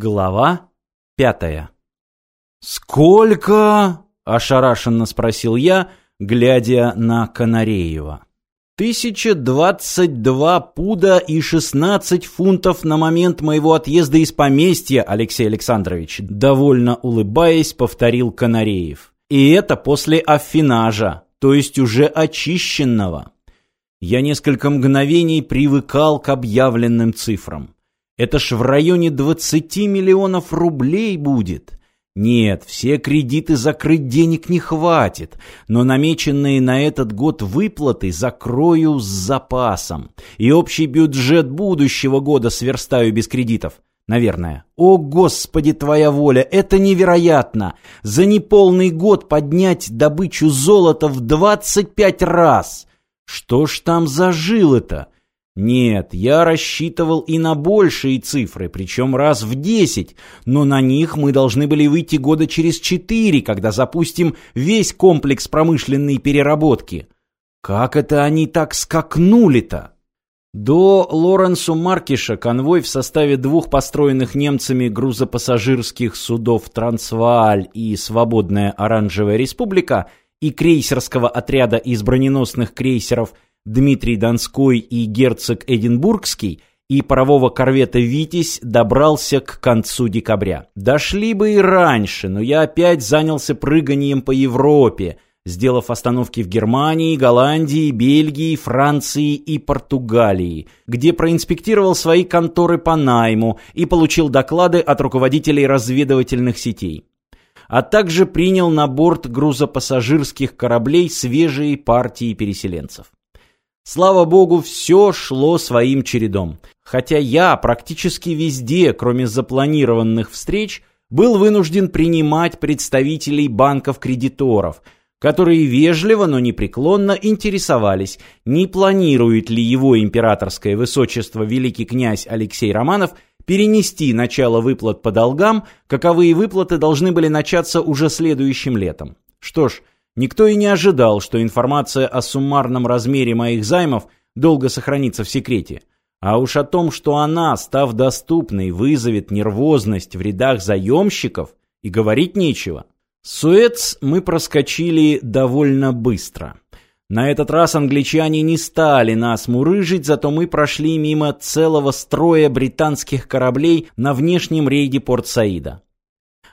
Глава пятая. «Сколько?» – ошарашенно спросил я, глядя на Канареева. «Тысяча двадцать два пуда и шестнадцать фунтов на момент моего отъезда из поместья, Алексей Александрович», довольно улыбаясь, повторил Канареев. «И это после аффинажа, то есть уже очищенного». Я несколько мгновений привыкал к объявленным цифрам. Это ж в районе 20 миллионов рублей будет. Нет, все кредиты закрыть денег не хватит, но намеченные на этот год выплаты закрою с запасом. И общий бюджет будущего года сверстаю без кредитов. Наверное. О, Господи, твоя воля, это невероятно! За неполный год поднять добычу золота в 25 раз! Что ж там за жилы-то? Нет, я рассчитывал и на большие цифры, причем раз в десять, но на них мы должны были выйти года через четыре, когда запустим весь комплекс промышленной переработки. Как это они так скакнули-то? До Лоренсу Маркиша конвой в составе двух построенных немцами грузопассажирских судов «Трансвааль» и «Свободная Оранжевая Республика» и крейсерского отряда из броненосных крейсеров – Дмитрий Донской и герцог Эдинбургский и парового корвета «Витязь» добрался к концу декабря. Дошли бы и раньше, но я опять занялся прыганием по Европе, сделав остановки в Германии, Голландии, Бельгии, Франции и Португалии, где проинспектировал свои конторы по найму и получил доклады от руководителей разведывательных сетей а также принял на борт грузопассажирских кораблей свежие партии переселенцев. Слава богу, все шло своим чередом. Хотя я практически везде, кроме запланированных встреч, был вынужден принимать представителей банков-кредиторов, которые вежливо, но непреклонно интересовались, не планирует ли его императорское высочество великий князь Алексей Романов перенести начало выплат по долгам, каковые выплаты должны были начаться уже следующим летом. Что ж, Никто и не ожидал, что информация о суммарном размере моих займов долго сохранится в секрете. А уж о том, что она, став доступной, вызовет нервозность в рядах заемщиков, и говорить нечего. Суэц мы проскочили довольно быстро. На этот раз англичане не стали нас мурыжить, зато мы прошли мимо целого строя британских кораблей на внешнем рейде Порт-Саида.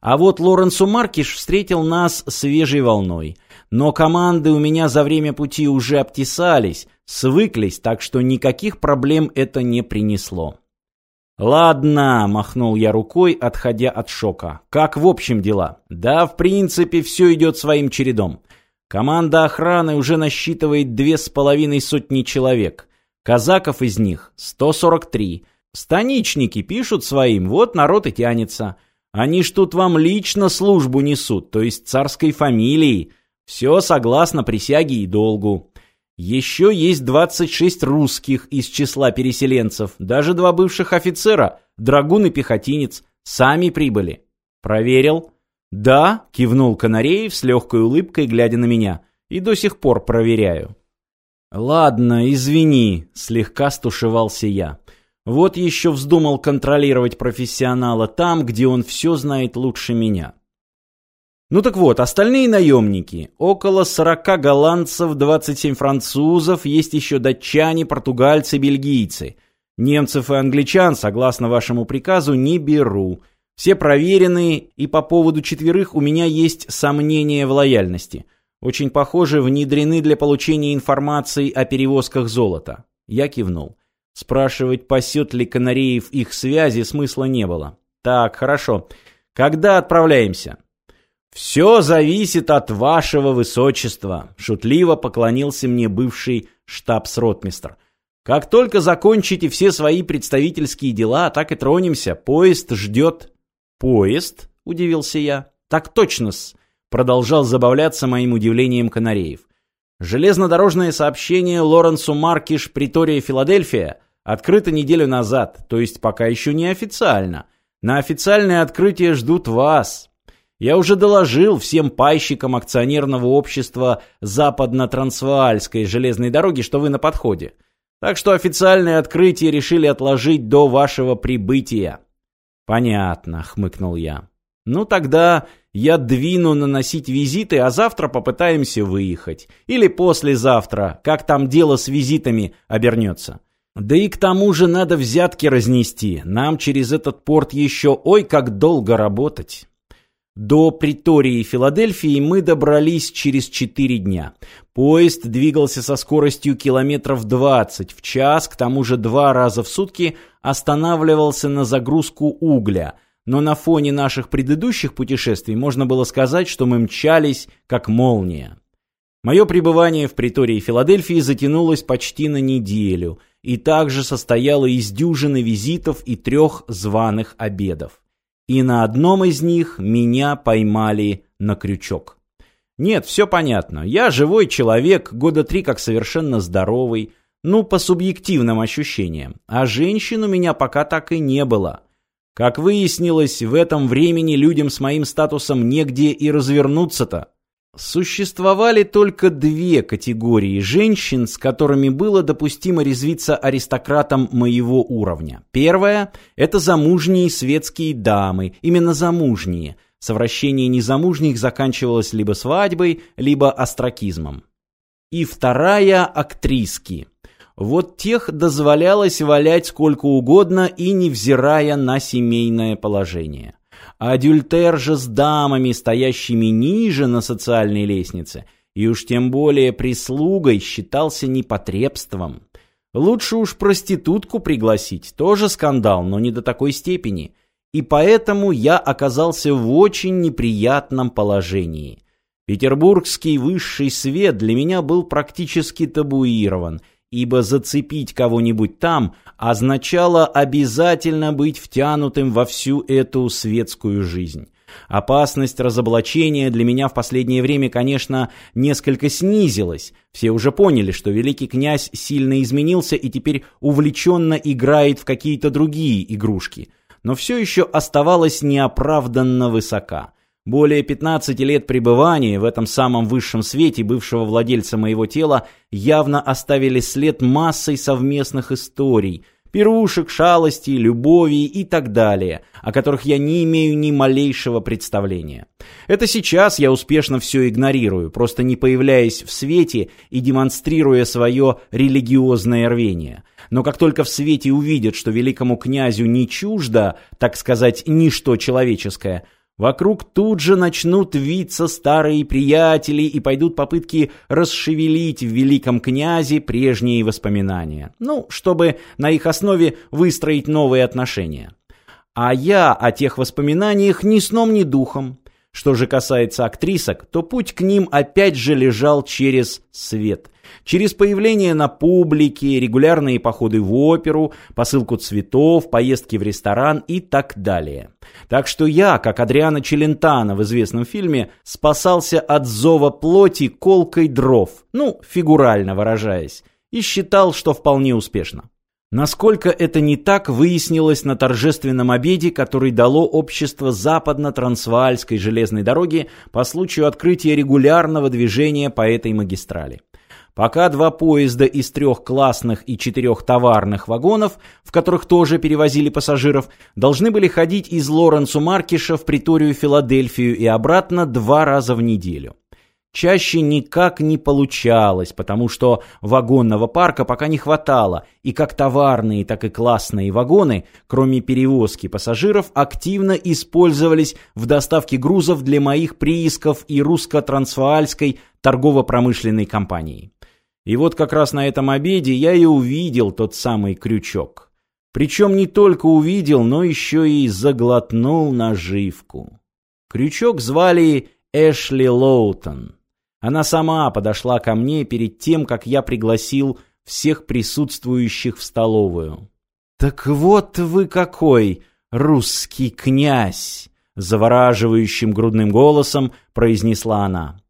А вот Лоренсу Маркиш встретил нас свежей волной – но команды у меня за время пути уже обтесались, свыклись, так что никаких проблем это не принесло. «Ладно», — махнул я рукой, отходя от шока. «Как в общем дела?» «Да, в принципе, все идет своим чередом. Команда охраны уже насчитывает две с половиной сотни человек. Казаков из них 143. Станичники пишут своим, вот народ и тянется. Они ж тут вам лично службу несут, то есть царской фамилии. Все согласно присяге и долгу. Еще есть 26 русских из числа переселенцев, даже два бывших офицера, драгун и пехотинец, сами прибыли. Проверил? Да, кивнул Канареев с легкой улыбкой, глядя на меня. И до сих пор проверяю. Ладно, извини, слегка стушевался я. Вот еще вздумал контролировать профессионала там, где он все знает лучше меня. Ну так вот, остальные наемники. Около 40 голландцев, 27 французов, есть еще датчане, португальцы, бельгийцы. Немцев и англичан, согласно вашему приказу, не беру. Все проверенные, и по поводу четверых у меня есть сомнения в лояльности. Очень похоже, внедрены для получения информации о перевозках золота. Я кивнул. Спрашивать, пасет ли Канареев их связи, смысла не было. Так, хорошо. Когда отправляемся? «Все зависит от вашего высочества», — шутливо поклонился мне бывший штабс-ротмистр. «Как только закончите все свои представительские дела, так и тронемся. Поезд ждет». «Поезд?» — удивился я. «Так точно-с», — продолжал забавляться моим удивлением Канареев. «Железнодорожное сообщение Лоренсу Маркиш, Притория, Филадельфия» открыто неделю назад, то есть пока еще не официально. На официальное открытие ждут вас, я уже доложил всем пайщикам акционерного общества Западно-Трансваальской железной дороги, что вы на подходе. Так что официальное открытие решили отложить до вашего прибытия. Понятно, хмыкнул я. Ну тогда я двину наносить визиты, а завтра попытаемся выехать. Или послезавтра, как там дело с визитами обернется. Да и к тому же надо взятки разнести. Нам через этот порт еще ой как долго работать. До Притории Филадельфии мы добрались через 4 дня. Поезд двигался со скоростью километров 20 в час, к тому же два раза в сутки останавливался на загрузку угля. Но на фоне наших предыдущих путешествий можно было сказать, что мы мчались как молния. Мое пребывание в Притории Филадельфии затянулось почти на неделю и также состояло из дюжины визитов и трех званых обедов и на одном из них меня поймали на крючок. Нет, все понятно. Я живой человек, года три как совершенно здоровый, ну, по субъективным ощущениям. А женщин у меня пока так и не было. Как выяснилось, в этом времени людям с моим статусом негде и развернуться-то. Существовали только две категории женщин, с которыми было допустимо резвиться аристократам моего уровня. Первая – это замужние светские дамы, именно замужние. Совращение незамужних заканчивалось либо свадьбой, либо остракизмом. И вторая – актриски. Вот тех дозволялось валять сколько угодно и невзирая на семейное положение. Адюльтер же с дамами, стоящими ниже на социальной лестнице, и уж тем более прислугой, считался непотребством. Лучше уж проститутку пригласить, тоже скандал, но не до такой степени. И поэтому я оказался в очень неприятном положении. Петербургский высший свет для меня был практически табуирован – ибо зацепить кого-нибудь там означало обязательно быть втянутым во всю эту светскую жизнь. Опасность разоблачения для меня в последнее время, конечно, несколько снизилась. Все уже поняли, что великий князь сильно изменился и теперь увлеченно играет в какие-то другие игрушки. Но все еще оставалась неоправданно высока. Более 15 лет пребывания в этом самом высшем свете бывшего владельца моего тела явно оставили след массой совместных историй, пирушек, шалостей, любови и так далее, о которых я не имею ни малейшего представления. Это сейчас я успешно все игнорирую, просто не появляясь в свете и демонстрируя свое религиозное рвение. Но как только в свете увидят, что великому князю не чуждо, так сказать, ничто человеческое – Вокруг тут же начнут виться старые приятели и пойдут попытки расшевелить в великом князе прежние воспоминания. Ну, чтобы на их основе выстроить новые отношения. А я о тех воспоминаниях ни сном, ни духом. Что же касается актрисок, то путь к ним опять же лежал через свет. Через появление на публике, регулярные походы в оперу, посылку цветов, поездки в ресторан и так далее. Так что я, как Адриана Челентано в известном фильме, спасался от зова плоти колкой дров, ну, фигурально выражаясь, и считал, что вполне успешно. Насколько это не так, выяснилось на торжественном обеде, который дало общество Западно-Трансваальской железной дороги по случаю открытия регулярного движения по этой магистрали. Пока два поезда из трех классных и четырех товарных вагонов, в которых тоже перевозили пассажиров, должны были ходить из Лоренцу Маркиша в приторию Филадельфию и обратно два раза в неделю. Чаще никак не получалось, потому что вагонного парка пока не хватало, и как товарные, так и классные вагоны, кроме перевозки пассажиров, активно использовались в доставке грузов для моих приисков и русско-трансваальской торгово-промышленной компании. И вот как раз на этом обеде я и увидел тот самый крючок. Причем не только увидел, но еще и заглотнул наживку. Крючок звали Эшли Лоутон. Она сама подошла ко мне перед тем, как я пригласил всех присутствующих в столовую. «Так вот вы какой, русский князь!» Завораживающим грудным голосом произнесла она.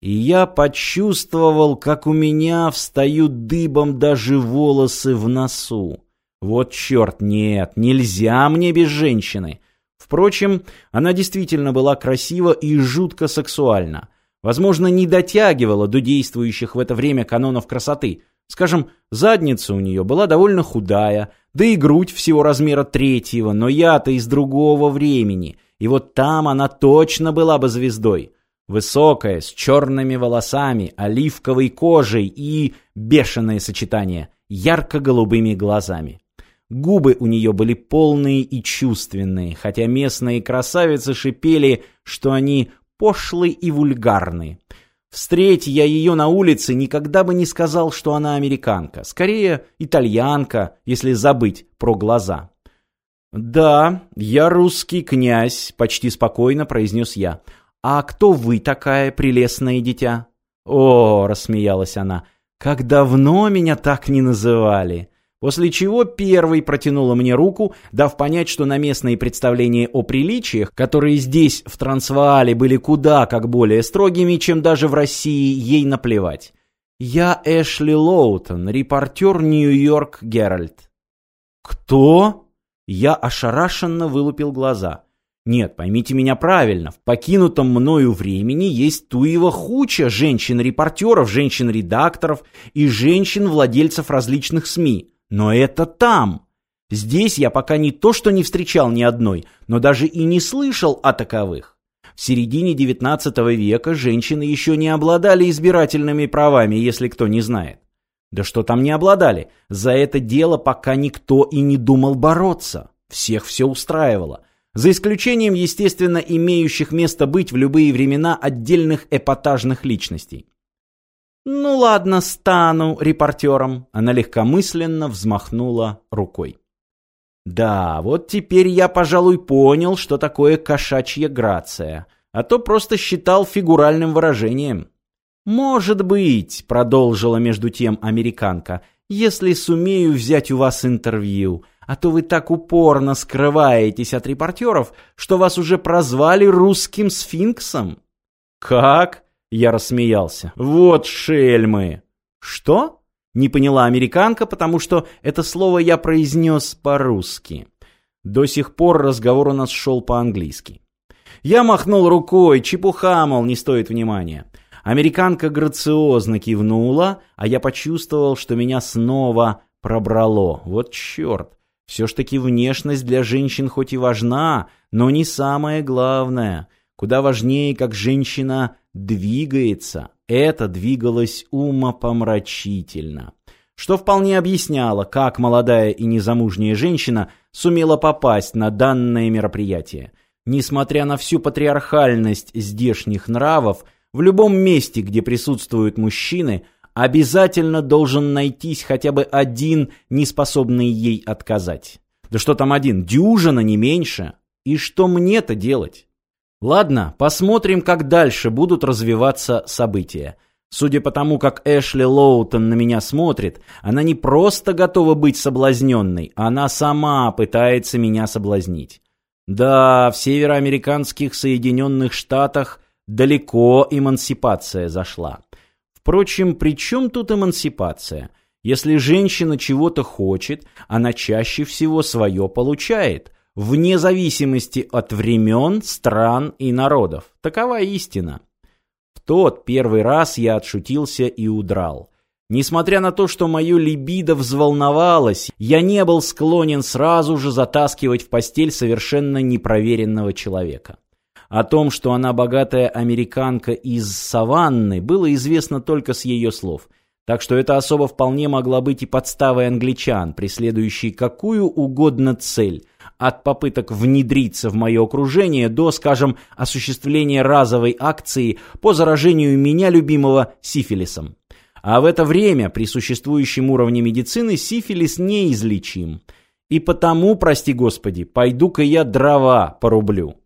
И я почувствовал, как у меня встают дыбом даже волосы в носу. Вот черт, нет, нельзя мне без женщины. Впрочем, она действительно была красива и жутко сексуальна возможно, не дотягивала до действующих в это время канонов красоты. Скажем, задница у нее была довольно худая, Да и грудь всего размера третьего, но я-то из другого времени. И вот там она точно была бы звездой. Высокая, с черными волосами, оливковой кожей и бешеное сочетание, ярко-голубыми глазами. Губы у нее были полные и чувственные, хотя местные красавицы шипели, что они пошлы и вульгарны. Встреть я ее на улице, никогда бы не сказал, что она американка. Скорее, итальянка, если забыть про глаза. «Да, я русский князь», — почти спокойно произнес я. «А кто вы такая, прелестное дитя?» «О», — рассмеялась она, — «как давно меня так не называли!» После чего первый протянула мне руку, дав понять, что на местные представления о приличиях, которые здесь, в Трансваале, были куда как более строгими, чем даже в России, ей наплевать. «Я Эшли Лоутон, репортер Нью-Йорк Геральт». «Кто?» Я ошарашенно вылупил глаза. Нет, поймите меня правильно, в покинутом мною времени есть туева хуча женщин-репортеров, женщин-редакторов и женщин-владельцев различных СМИ. Но это там. Здесь я пока не то что не встречал ни одной, но даже и не слышал о таковых. В середине XIX века женщины еще не обладали избирательными правами, если кто не знает. Да что там не обладали, за это дело пока никто и не думал бороться. Всех все устраивало. За исключением, естественно, имеющих место быть в любые времена отдельных эпатажных личностей. «Ну ладно, стану репортером», — она легкомысленно взмахнула рукой. «Да, вот теперь я, пожалуй, понял, что такое кошачья грация, а то просто считал фигуральным выражением». «Может быть», — продолжила между тем американка, «если сумею взять у вас интервью, а то вы так упорно скрываетесь от репортеров, что вас уже прозвали русским сфинксом». «Как?» Я рассмеялся. «Вот шельмы!» «Что?» Не поняла американка, потому что это слово я произнес по-русски. До сих пор разговор у нас шел по-английски. Я махнул рукой, чепуха, мол, не стоит внимания. Американка грациозно кивнула, а я почувствовал, что меня снова пробрало. Вот черт! Все ж таки внешность для женщин хоть и важна, но не самое главное. Куда важнее, как женщина двигается. Это двигалось умопомрачительно. Что вполне объясняло, как молодая и незамужняя женщина сумела попасть на данное мероприятие. Несмотря на всю патриархальность здешних нравов, в любом месте, где присутствуют мужчины, обязательно должен найтись хотя бы один, неспособный ей отказать. Да что там один, дюжина, не меньше. И что мне-то делать? Ладно, посмотрим, как дальше будут развиваться события. Судя по тому, как Эшли Лоутон на меня смотрит, она не просто готова быть соблазненной, она сама пытается меня соблазнить. Да, в североамериканских Соединенных Штатах далеко эмансипация зашла. Впрочем, при чем тут эмансипация? Если женщина чего-то хочет, она чаще всего свое получает – вне зависимости от времен, стран и народов. Такова истина. В тот первый раз я отшутился и удрал. Несмотря на то, что мое либидо взволновалось, я не был склонен сразу же затаскивать в постель совершенно непроверенного человека. О том, что она богатая американка из саванны, было известно только с ее слов. Так что эта особа вполне могла быть и подставой англичан, преследующей какую угодно цель, от попыток внедриться в мое окружение до, скажем, осуществления разовой акции по заражению меня любимого сифилисом. А в это время при существующем уровне медицины сифилис неизлечим. И потому, прости господи, пойду-ка я дрова порублю.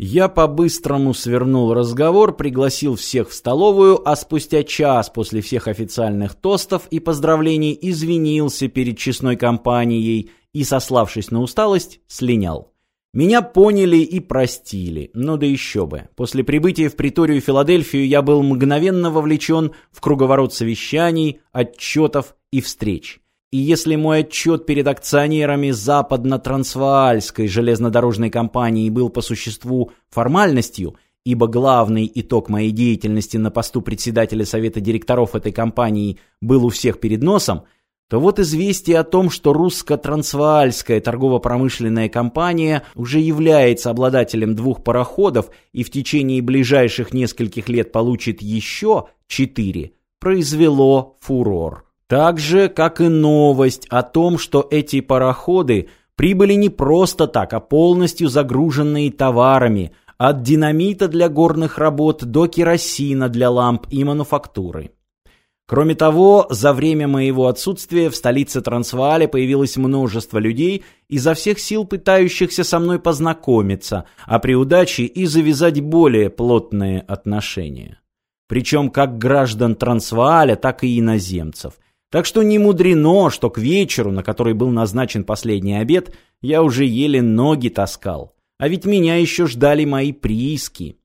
Я по-быстрому свернул разговор, пригласил всех в столовую, а спустя час после всех официальных тостов и поздравлений извинился перед честной компанией и, сославшись на усталость, слинял. Меня поняли и простили, но да еще бы. После прибытия в приторию Филадельфию я был мгновенно вовлечен в круговорот совещаний, отчетов и встреч. И если мой отчет перед акционерами западно-трансваальской железнодорожной компании был по существу формальностью, ибо главный итог моей деятельности на посту председателя совета директоров этой компании был у всех перед носом – то вот известие о том, что русско-трансваальская торгово-промышленная компания уже является обладателем двух пароходов и в течение ближайших нескольких лет получит еще четыре, произвело фурор. Так же, как и новость о том, что эти пароходы прибыли не просто так, а полностью загруженные товарами, от динамита для горных работ до керосина для ламп и мануфактуры. Кроме того, за время моего отсутствия в столице Трансвааля появилось множество людей, изо всех сил пытающихся со мной познакомиться, а при удаче и завязать более плотные отношения. Причем как граждан Трансвааля, так и иноземцев. Так что не мудрено, что к вечеру, на который был назначен последний обед, я уже еле ноги таскал. А ведь меня еще ждали мои прииски.